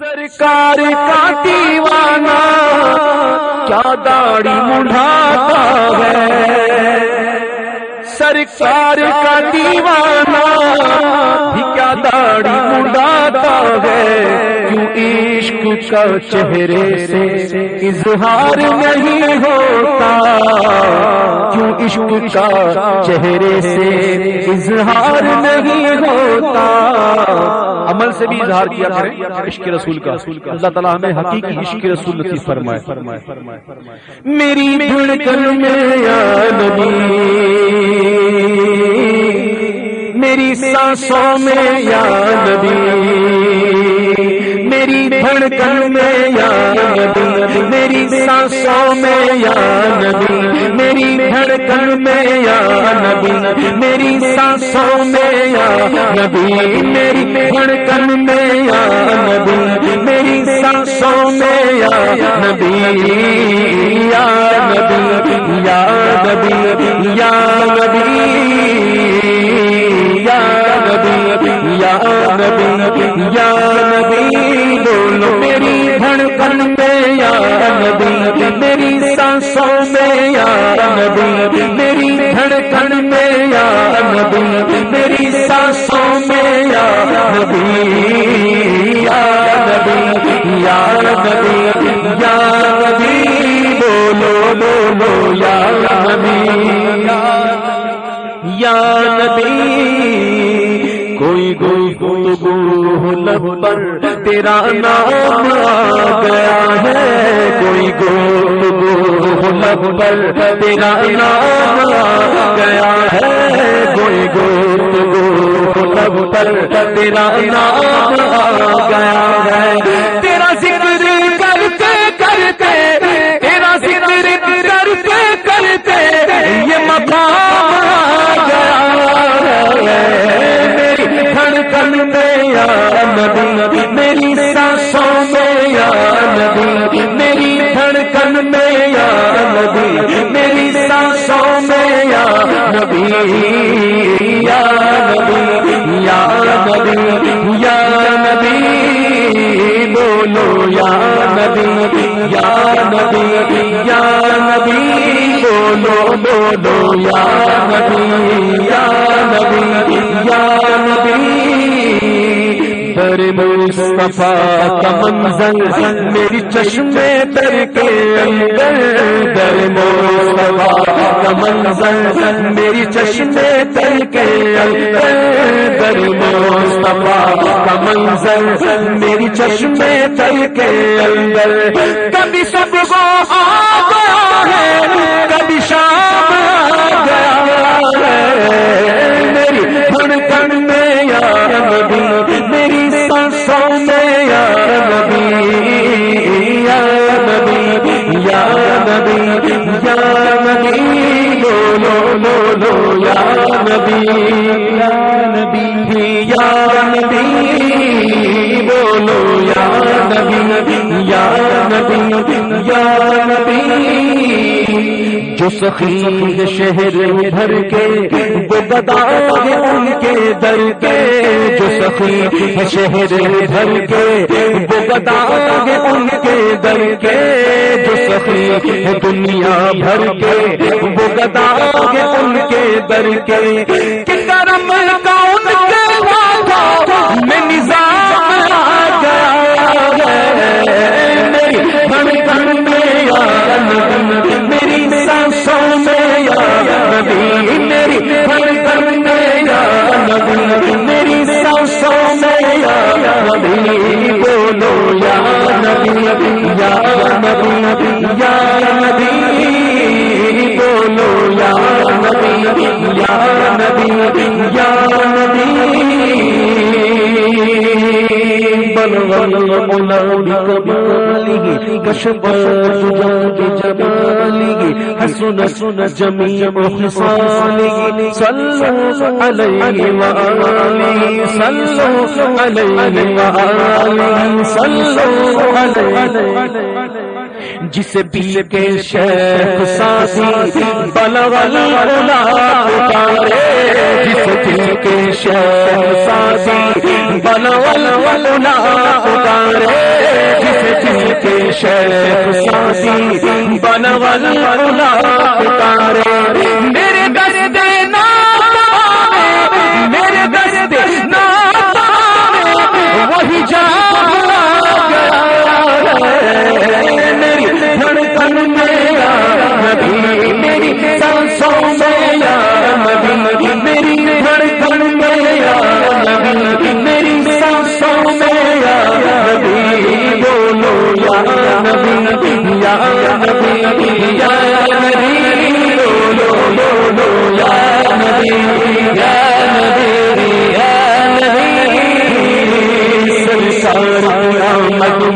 سرکار کا دیوانہ، کیا داڑھی مڑھاتا ہے؟ سرکار کا دیوانہ، بھی کیا داڑھی مڑاتا ہے؟ کیوں عشق کا چہرے سے اظہار نہیں ہوتا؟ کیوں عشق کا چہرے سے اظہار نہیں ہوتا؟ سے بھی اظہار کیا کریں عشق رسول کا۔ اللہ تعالیٰ ہمیں حقیقی عشق رسول نصیب فرمائے۔ میری دھڑکن میں یا نبی میری سانسوں میں یا نبی دھڑکن میں یا نبی، میری سانسوں میں یا نبی، میری دھڑکن میں یا نبی، میری سانسوں میں یا نبی، میری دھڑکن میں یا نبی، میری سانسوں میں یا نبی یا نبی یا نبی یا نبی۔ نبی یا نبی، بولو میری دھڑکن میں یا نبی، میری سانسوں میں، یا نبی، میری دھڑکن تیرا نام آ گیا ہے، کوئی گو لب پر تیرا نام آ گیا ہے، کوئی گو لب پر تیرا نام آ گیا ہے۔ نبی، یا نبی یا نبی، بولو بولو، یا نبی یا نبی یا نبی. در مصطفیٰ کا منظر، میری چشمے در کے اندر منظر میری چشمے در کے اندر در مصطفیٰ کا منظر میری چشمے در کے اندر کبھی سب کو آ گیا ہے، کبھی شام آ گیا ہے۔ میری دھڑکن میں یا نبی، میری سانسوں میں یا نبی یا نبی یا نبی یا نبی۔ نبی یا نبی جو سخی شہر بھر کے، وہ بتا ان کے در کے۔ جو سخی شہر بھر کے، وہ بتا ان کے در کے۔ جو سخی دنیا بھر کے، وہ بتا ان کے در کے۔ کرم کا ان کے میں نظام آ گیا میری میں میری نبی میری دھڑکن میں یا نبی میری سانسوں یا نبی بولو یا نبی یا نبی یا نبی بولو یا نبی یا نبی یا نبی بلغ کشبی جبالی حسن سن جمی خصالی صلو علیہ وآلہ صلو علیہ وآلہ صلو علیہ جسے پی کے شیخ ساسی بلغل اولا پکارے۔ جسے پی کے شیخ ساسی بلغل اولا پکارے کے شیخ ساسی بنول اللہ تارے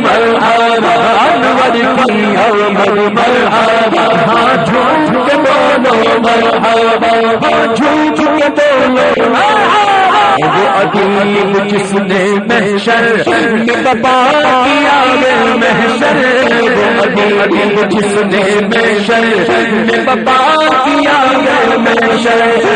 مرحبا انور کی ہو مر مرحبا ہاں جھوٹ کے بولو مرحبا جس نے محشر کے تباہ کیا وہ محشر وہ عدیب جس نے محشر میں تباہ محشر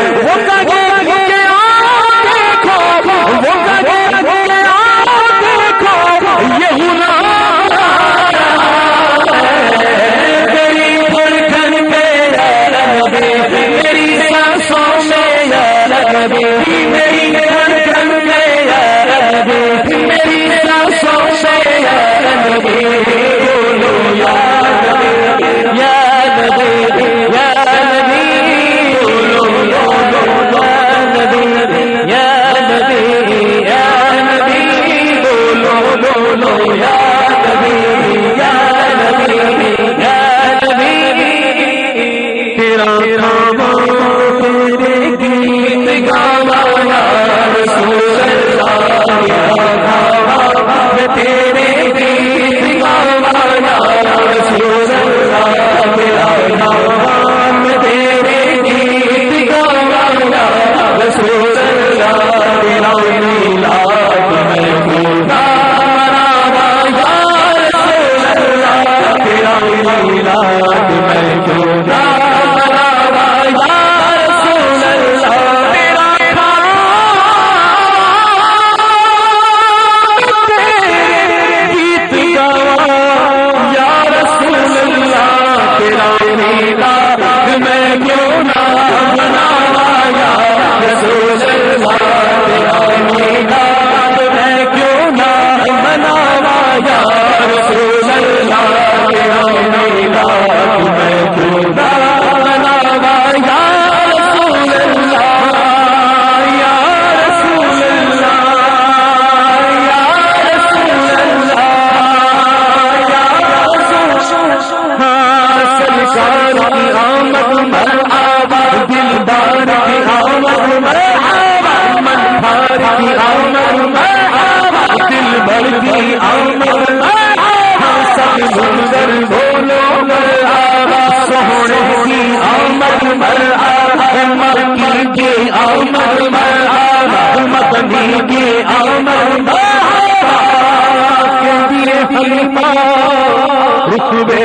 رسوے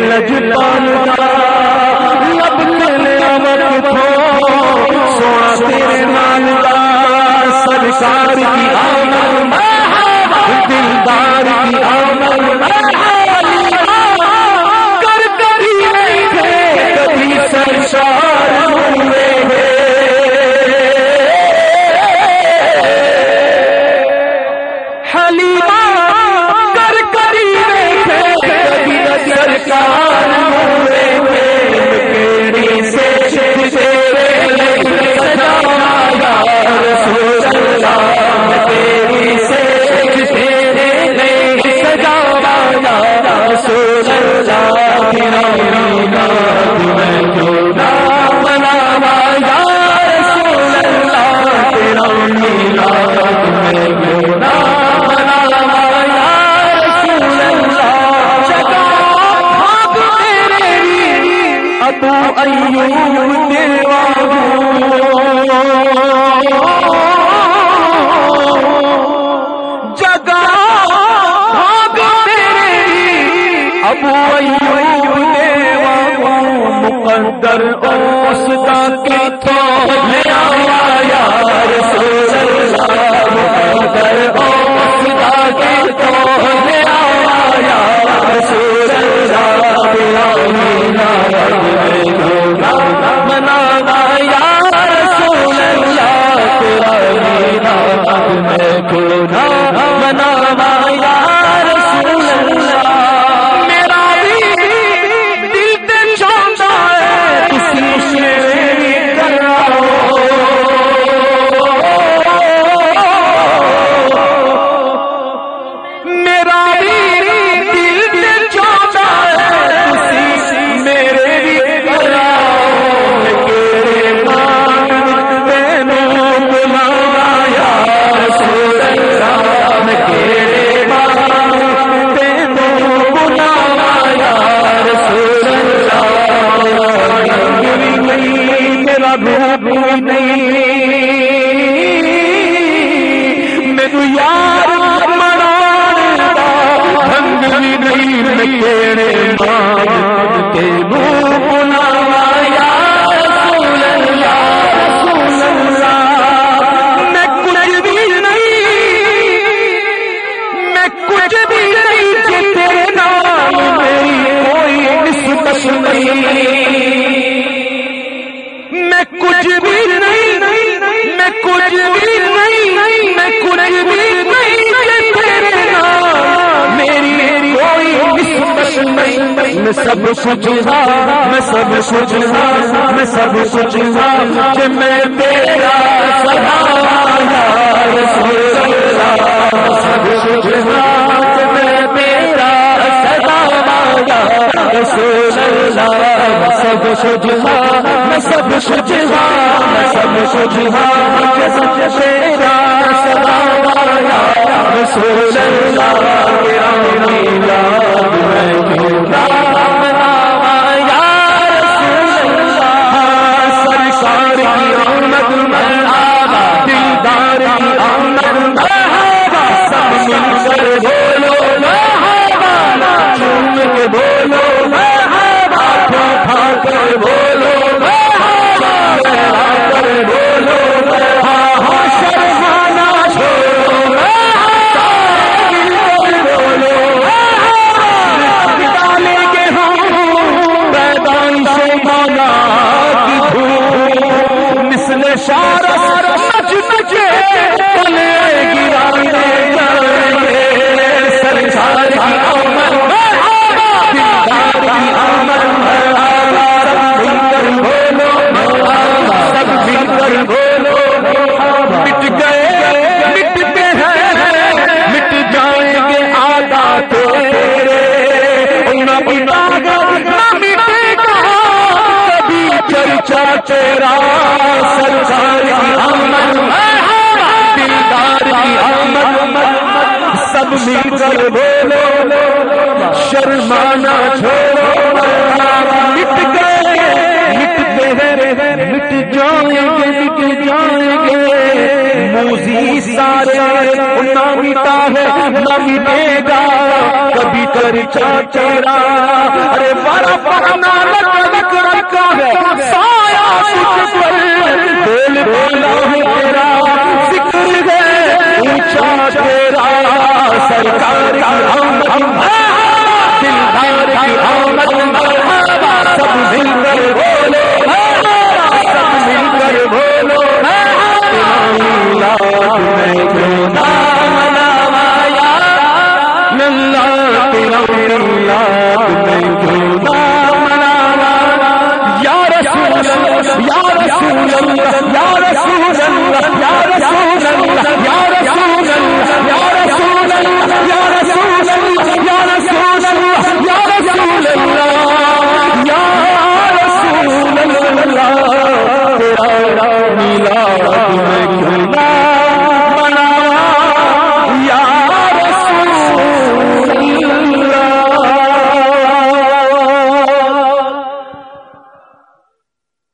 لجپان کا لب نمک تھو سونا تیرے نال کا سرکار کی میں کچھ بھی نہیں، میں کچھ بھی نہیں، میں کچھ بھی نہیں میری میں سب کچھ میں سب کچھ میں سب کچھ کہ میں تیرا سہارا رسول اللہ سب سجھا میں سب سجھا میں سب سجھا سب تیرا سلام آیا۔ رسول اللہ، میرا میرا میں مل کر بولو، شرمانا مٹ جائیں گے، مٹ جائیں گے۔ موزی سارے نہ مٹا ہے، نہ مٹے گا۔ کبھی کر چاچرا ارے بارہ بارہ نالک رکھ رکھا ہے، سایہ کچھ پر۔ بول بولا ہے تیرا کا